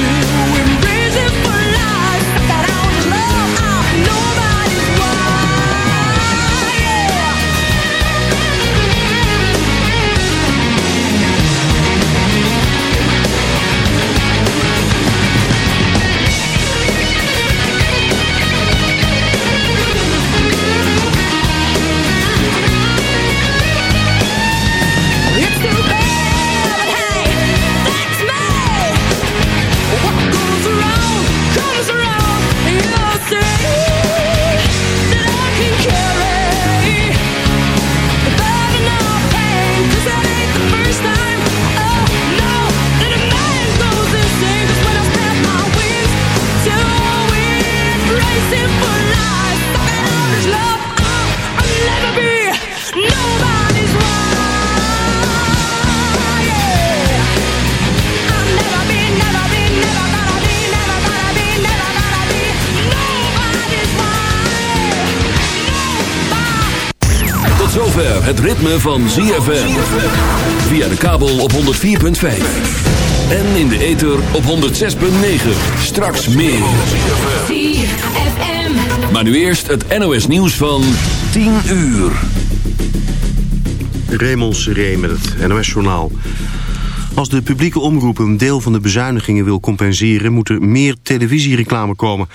to van ZFM. Via de kabel op 104.5. En in de ether op 106.9. Straks meer. ZFM. Maar nu eerst het NOS nieuws van 10 uur. Raymond Seré met het NOS journaal. Als de publieke omroep een deel van de bezuinigingen wil compenseren... moet er meer televisiereclame komen...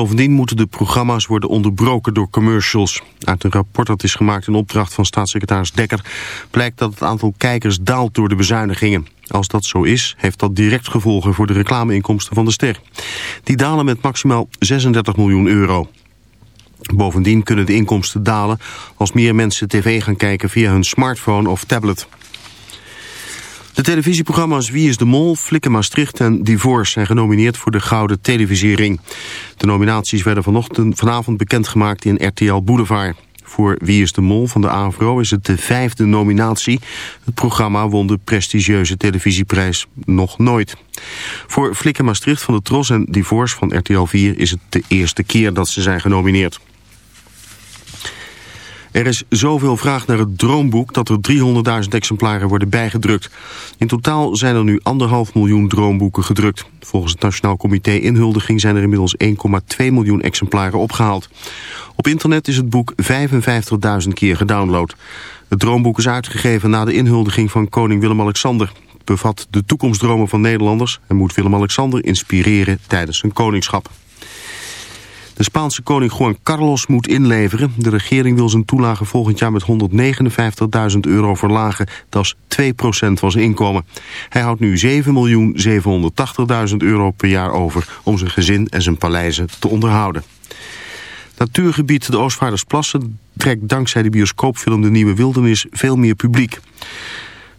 Bovendien moeten de programma's worden onderbroken door commercials. Uit een rapport dat is gemaakt in opdracht van staatssecretaris Dekker... blijkt dat het aantal kijkers daalt door de bezuinigingen. Als dat zo is, heeft dat direct gevolgen voor de reclameinkomsten van de ster. Die dalen met maximaal 36 miljoen euro. Bovendien kunnen de inkomsten dalen als meer mensen tv gaan kijken via hun smartphone of tablet. De televisieprogramma's Wie is de Mol, Flikken Maastricht en Divorce zijn genomineerd voor de Gouden Televisiering. De nominaties werden vanochtend, vanavond bekendgemaakt in RTL Boulevard. Voor Wie is de Mol van de AVRO is het de vijfde nominatie. Het programma won de prestigieuze televisieprijs nog nooit. Voor Flikken Maastricht van de Tros en Divorce van RTL 4 is het de eerste keer dat ze zijn genomineerd. Er is zoveel vraag naar het droomboek dat er 300.000 exemplaren worden bijgedrukt. In totaal zijn er nu anderhalf miljoen droomboeken gedrukt. Volgens het Nationaal Comité Inhuldiging zijn er inmiddels 1,2 miljoen exemplaren opgehaald. Op internet is het boek 55.000 keer gedownload. Het droomboek is uitgegeven na de inhuldiging van koning Willem-Alexander. Het bevat de toekomstdromen van Nederlanders en moet Willem-Alexander inspireren tijdens zijn koningschap. De Spaanse koning Juan Carlos moet inleveren. De regering wil zijn toelage volgend jaar met 159.000 euro verlagen. Dat is 2% van zijn inkomen. Hij houdt nu 7.780.000 euro per jaar over om zijn gezin en zijn paleizen te onderhouden. Natuurgebied de Oostvaardersplassen trekt dankzij de bioscoopfilm De Nieuwe Wildernis veel meer publiek.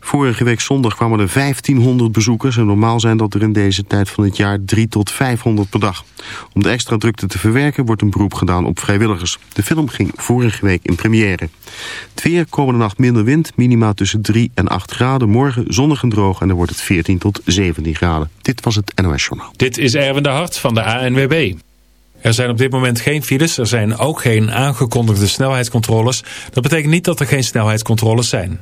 Vorige week zondag kwamen er 1500 bezoekers en normaal zijn dat er in deze tijd van het jaar 3 tot 500 per dag. Om de extra drukte te verwerken wordt een beroep gedaan op vrijwilligers. De film ging vorige week in première. Het komende nacht minder wind, minima tussen 3 en 8 graden. Morgen zonnig en droog en dan wordt het 14 tot 17 graden. Dit was het NOS Journaal. Dit is Erwin de Hart van de ANWB. Er zijn op dit moment geen files, er zijn ook geen aangekondigde snelheidscontroles. Dat betekent niet dat er geen snelheidscontroles zijn.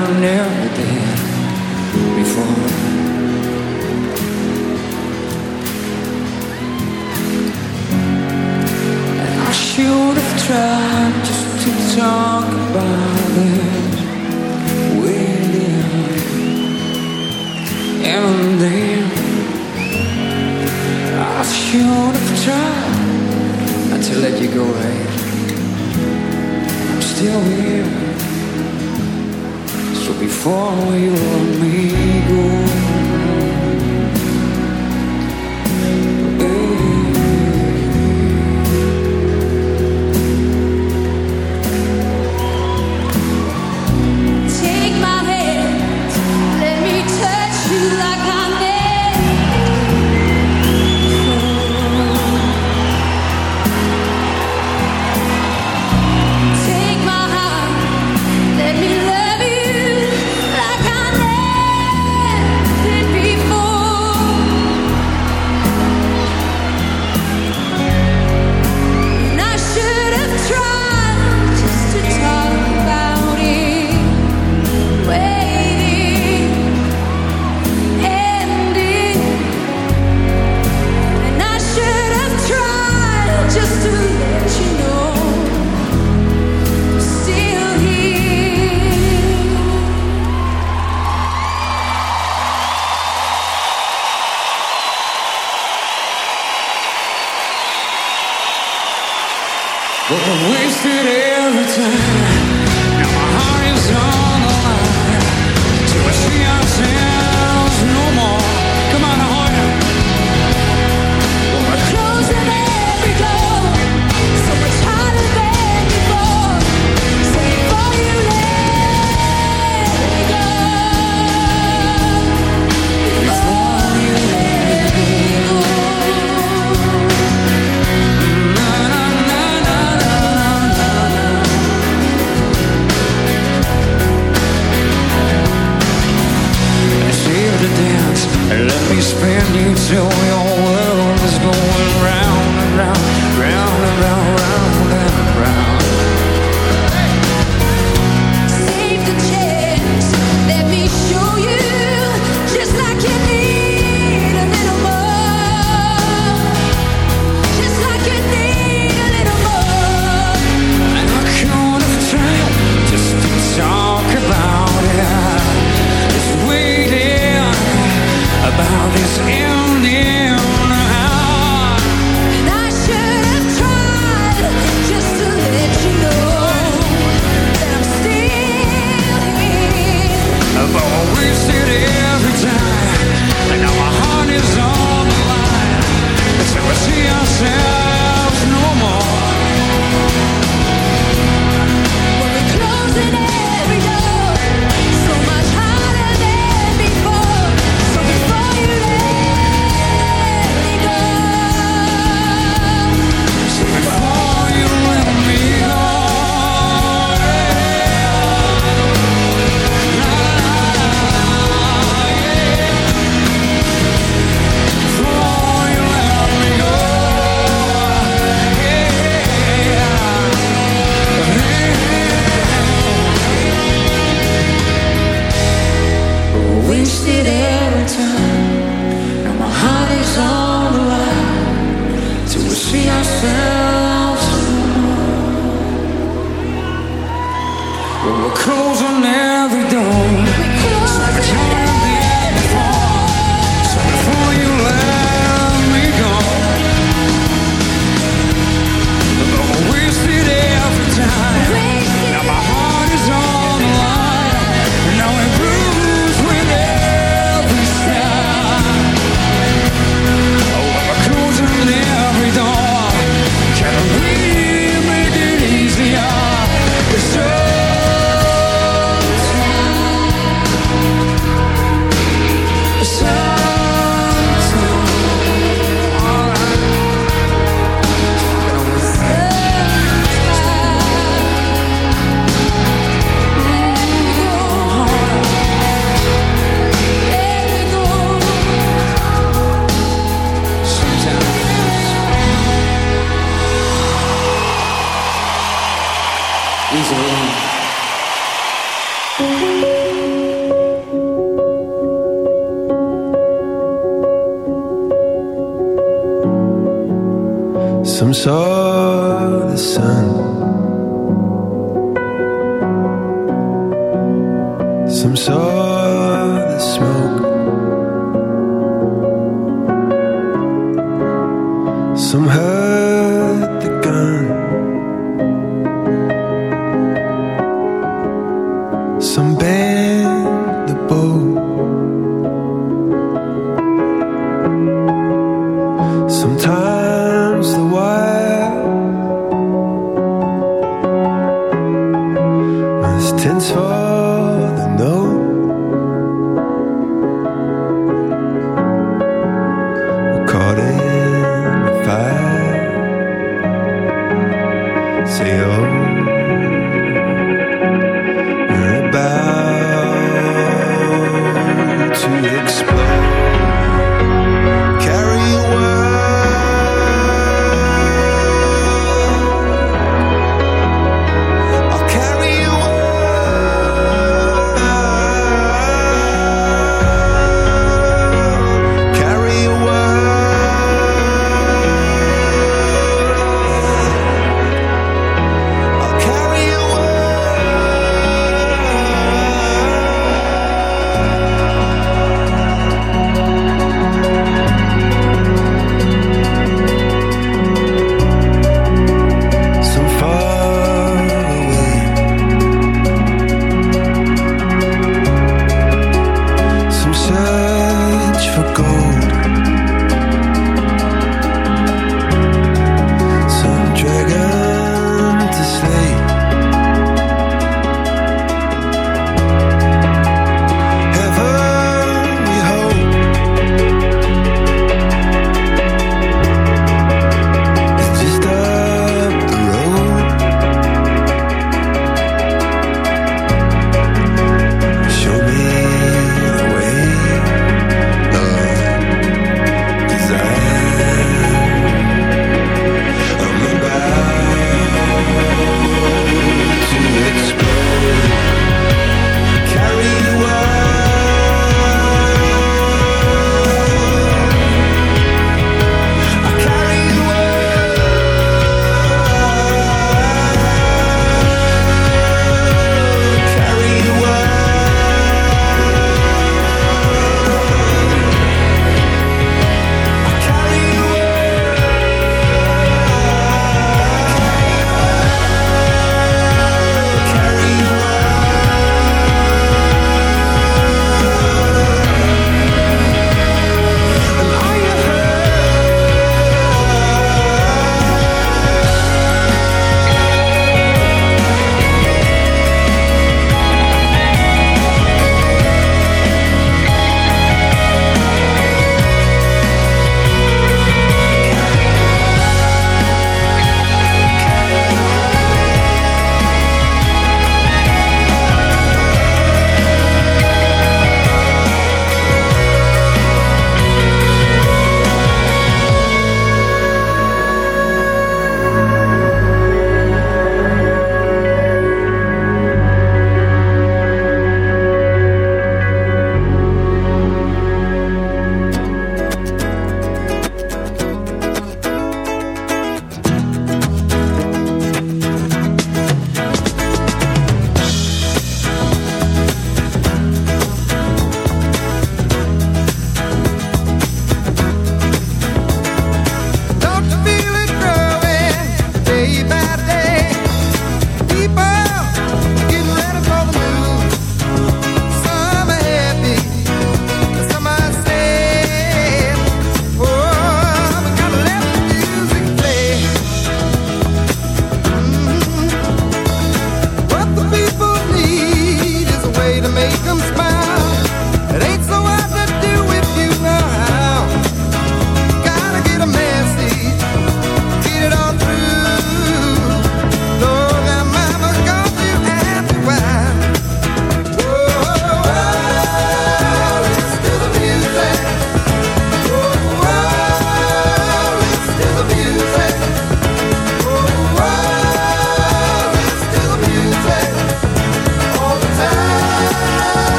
down now.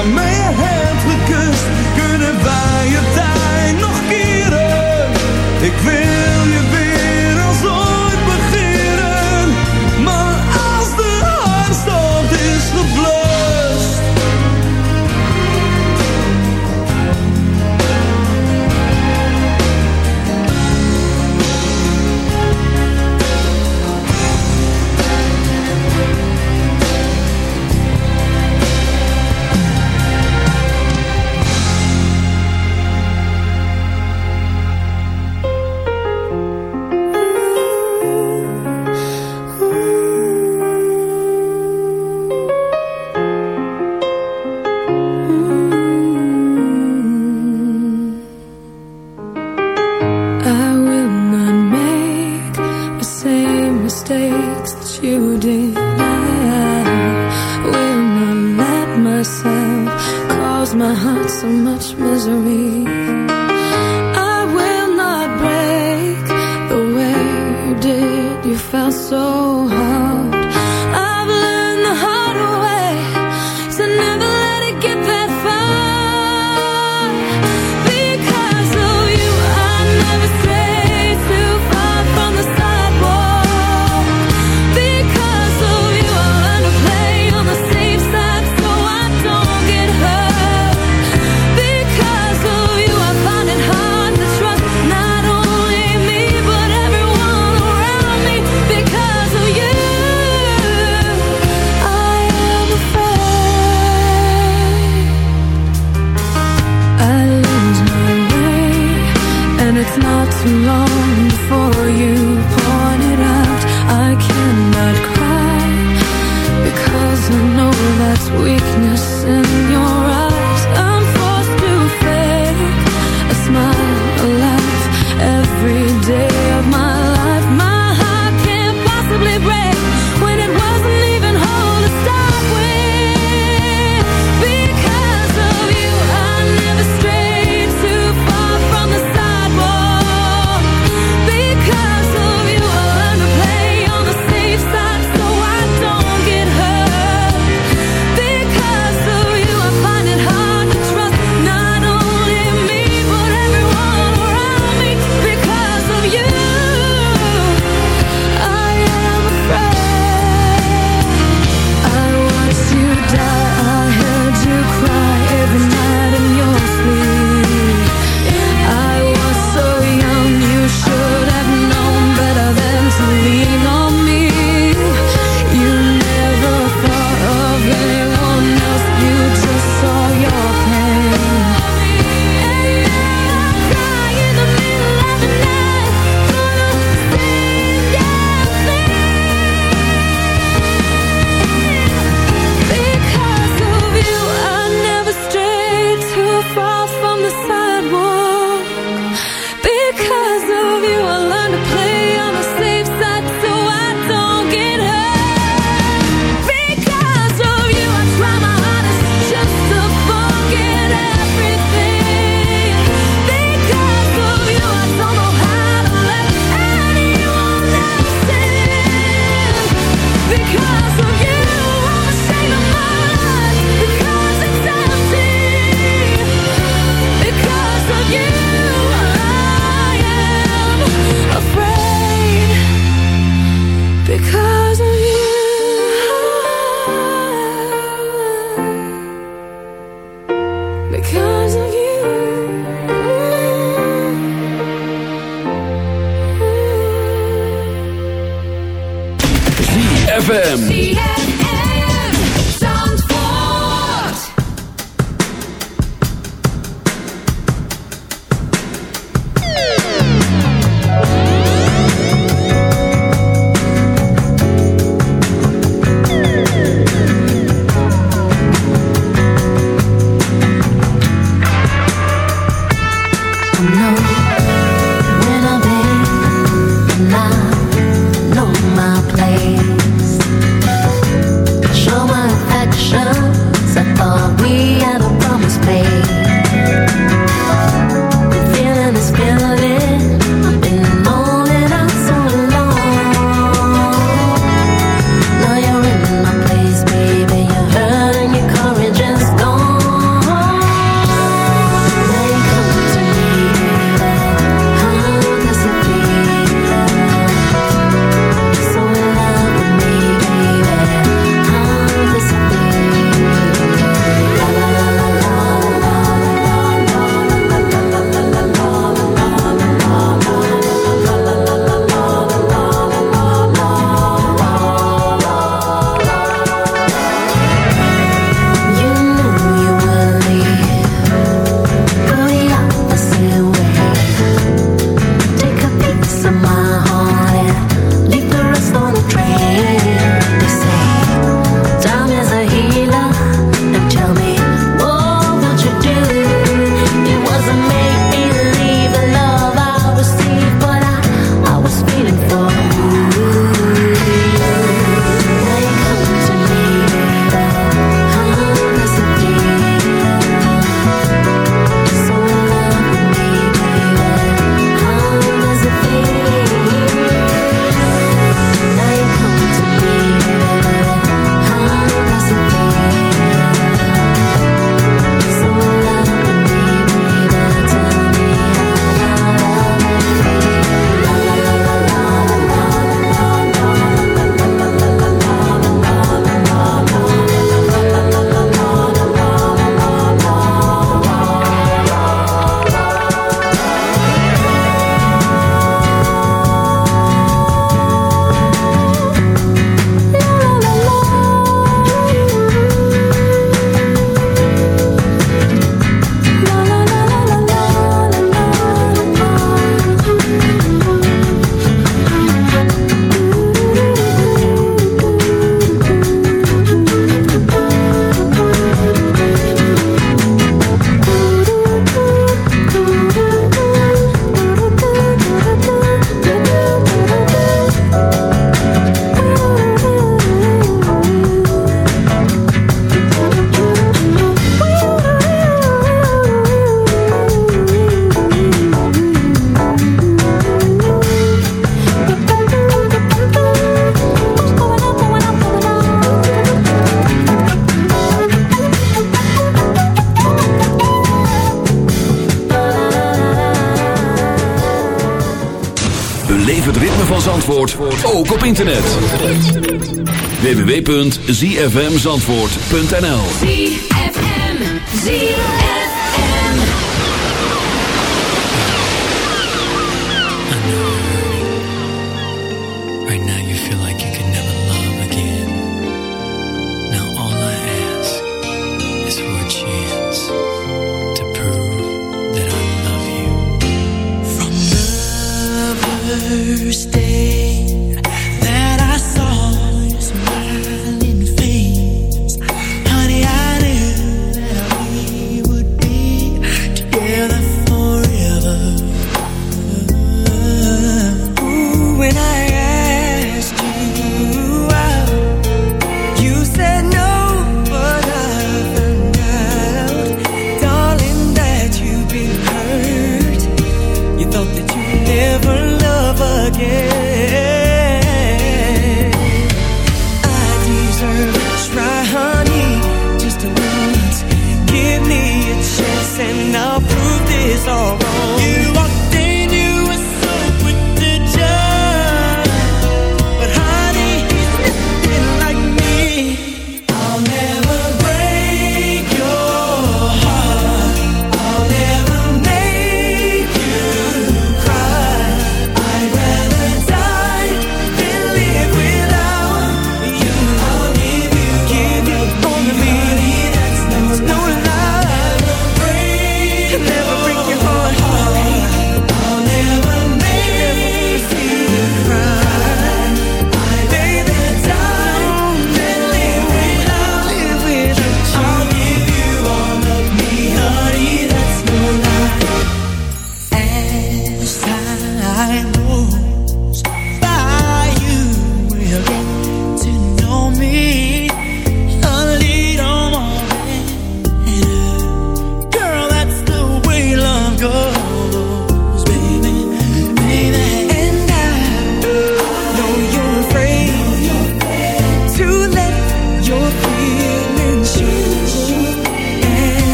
Vuur waarmee je hebt gekust. Kunnen wij je www.zfmzandvoort.nl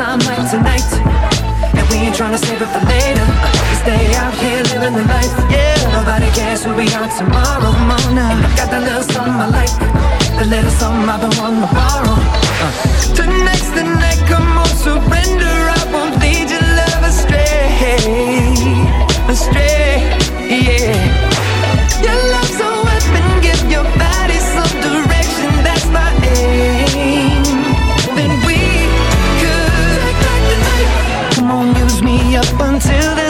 time like tonight. And we ain't trying to save it for later. Stay out here living the life. Yeah, nobody cares who we are tomorrow morning. I got that little something I like. The little something I've been wanting to borrow. Uh. Tonight's the night, come on, surrender. I won't lead your love astray. Astray. into the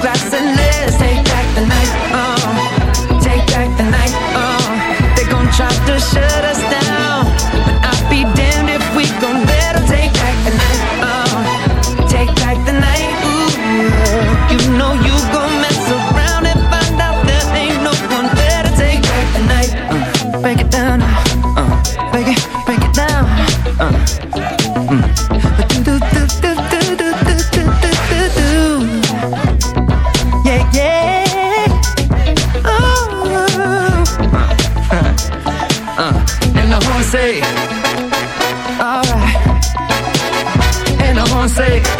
glass Beyoncé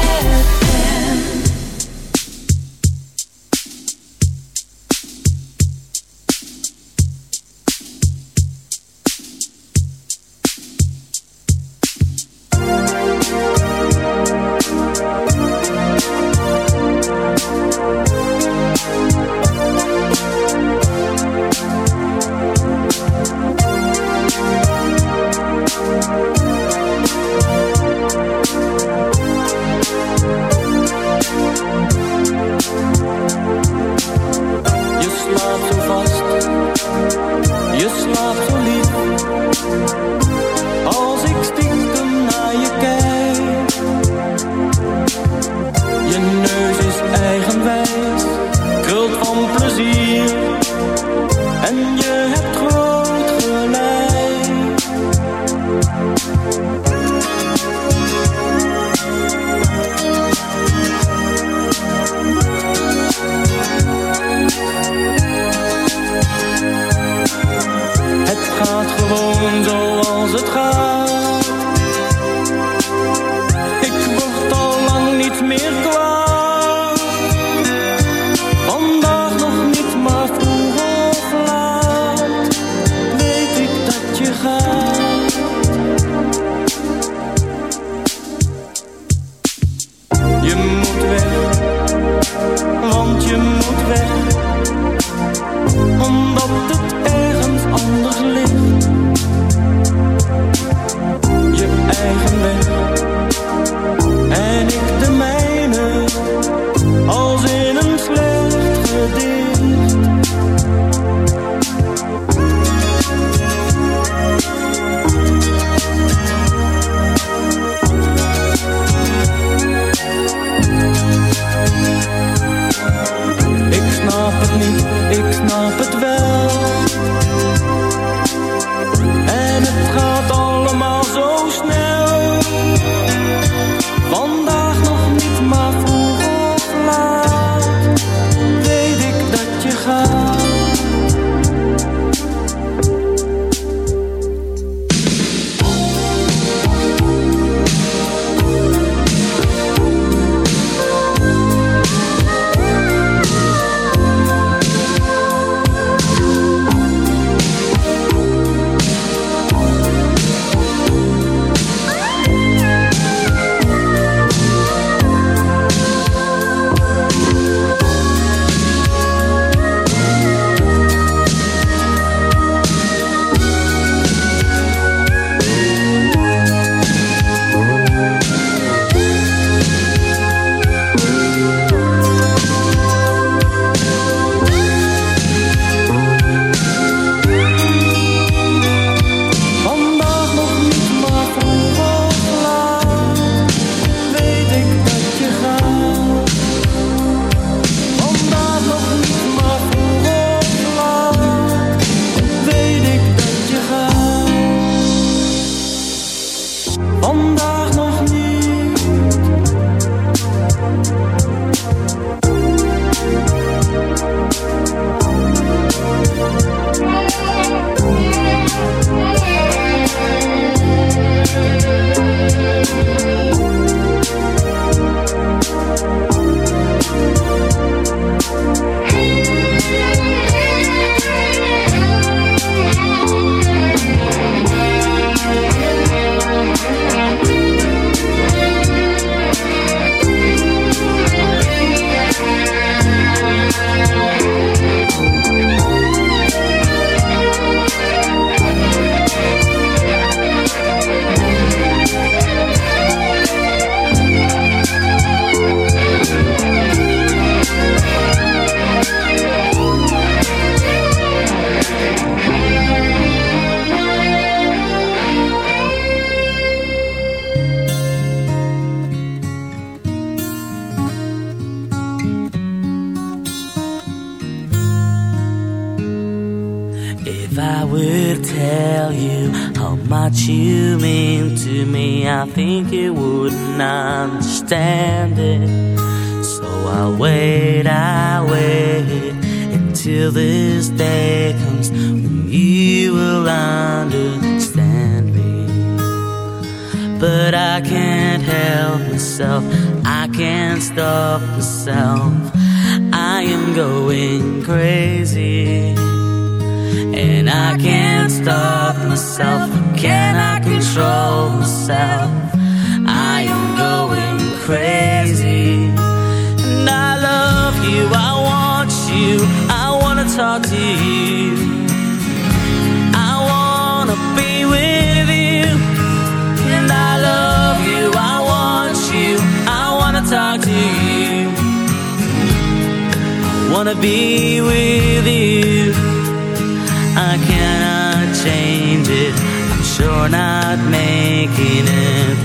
you're not making it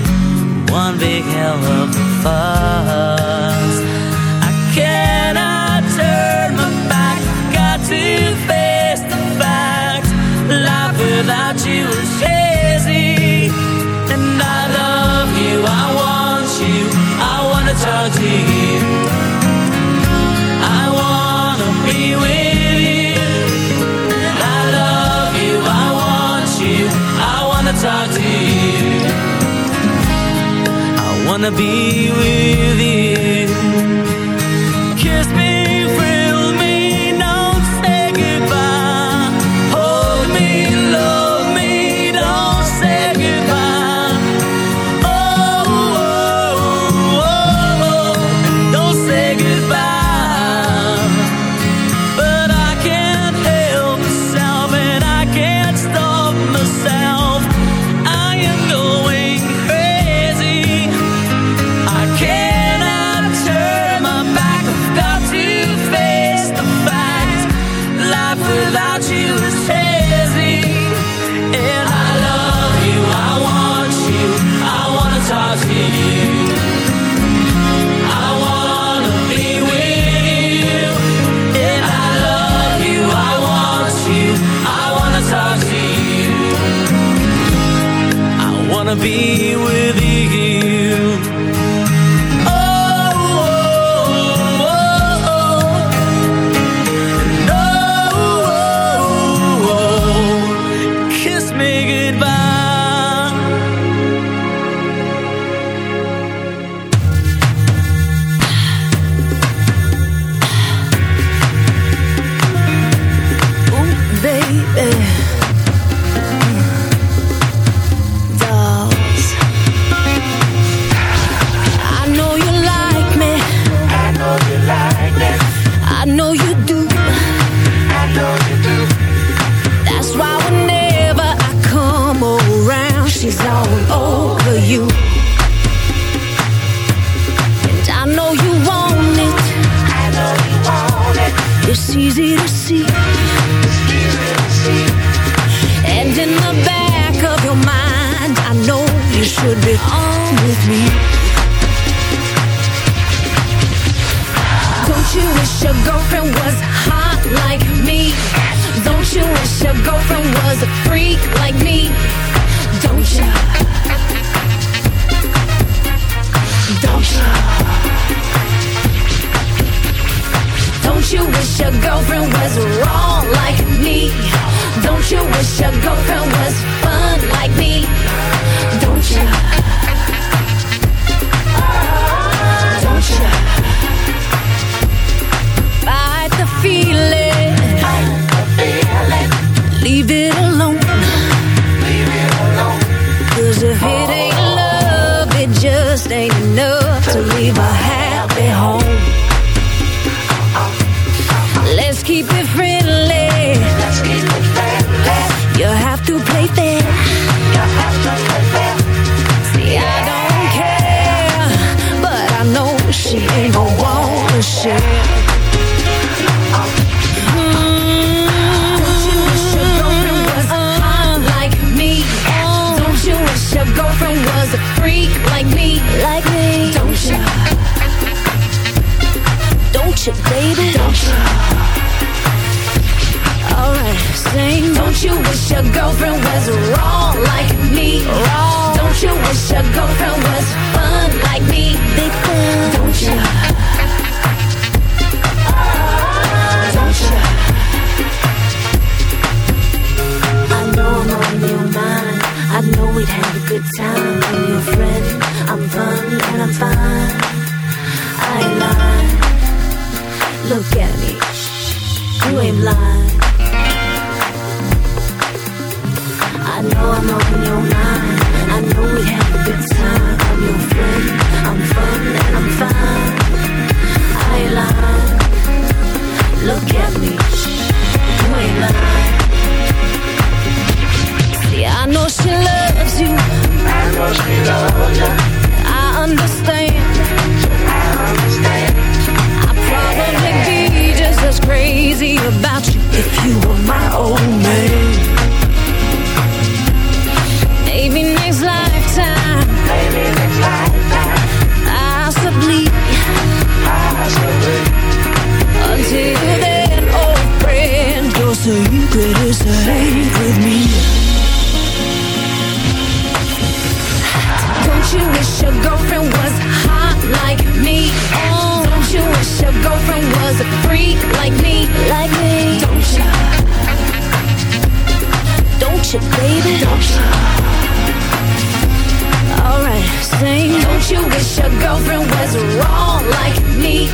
one big hell of a fuss. wanna be with freak like me? Like me? Don't you? Don't you, baby? Don't you? Alright, sing. Don't you wish your girlfriend was wrong like me? Wrong. Don't you wish your girlfriend was fun like me? Big fun. Don't you? Know we'd have a good time. I'm your friend. I'm fun and I'm fine. I ain't lying. Look at me. You ain't blind. I know I'm on your mind. I know we'd have a good time. I'm your friend. I'm fun and I'm fine. I ain't lying. Look at me. You ain't lying. I know she loves you. I know she loves you. I understand. I understand. I'd probably be just as crazy about you if you were my old man. Maybe next lifetime. Maybe next lifetime. Possibly. Possibly. Until then, old friend, your secret is safe with me. Don't you wish your girlfriend was hot like me? Don't you wish your girlfriend was a freak like me? Like me? Don't you? Don't you, baby? Don't you? Alright. Don't you wish your girlfriend was wrong like me?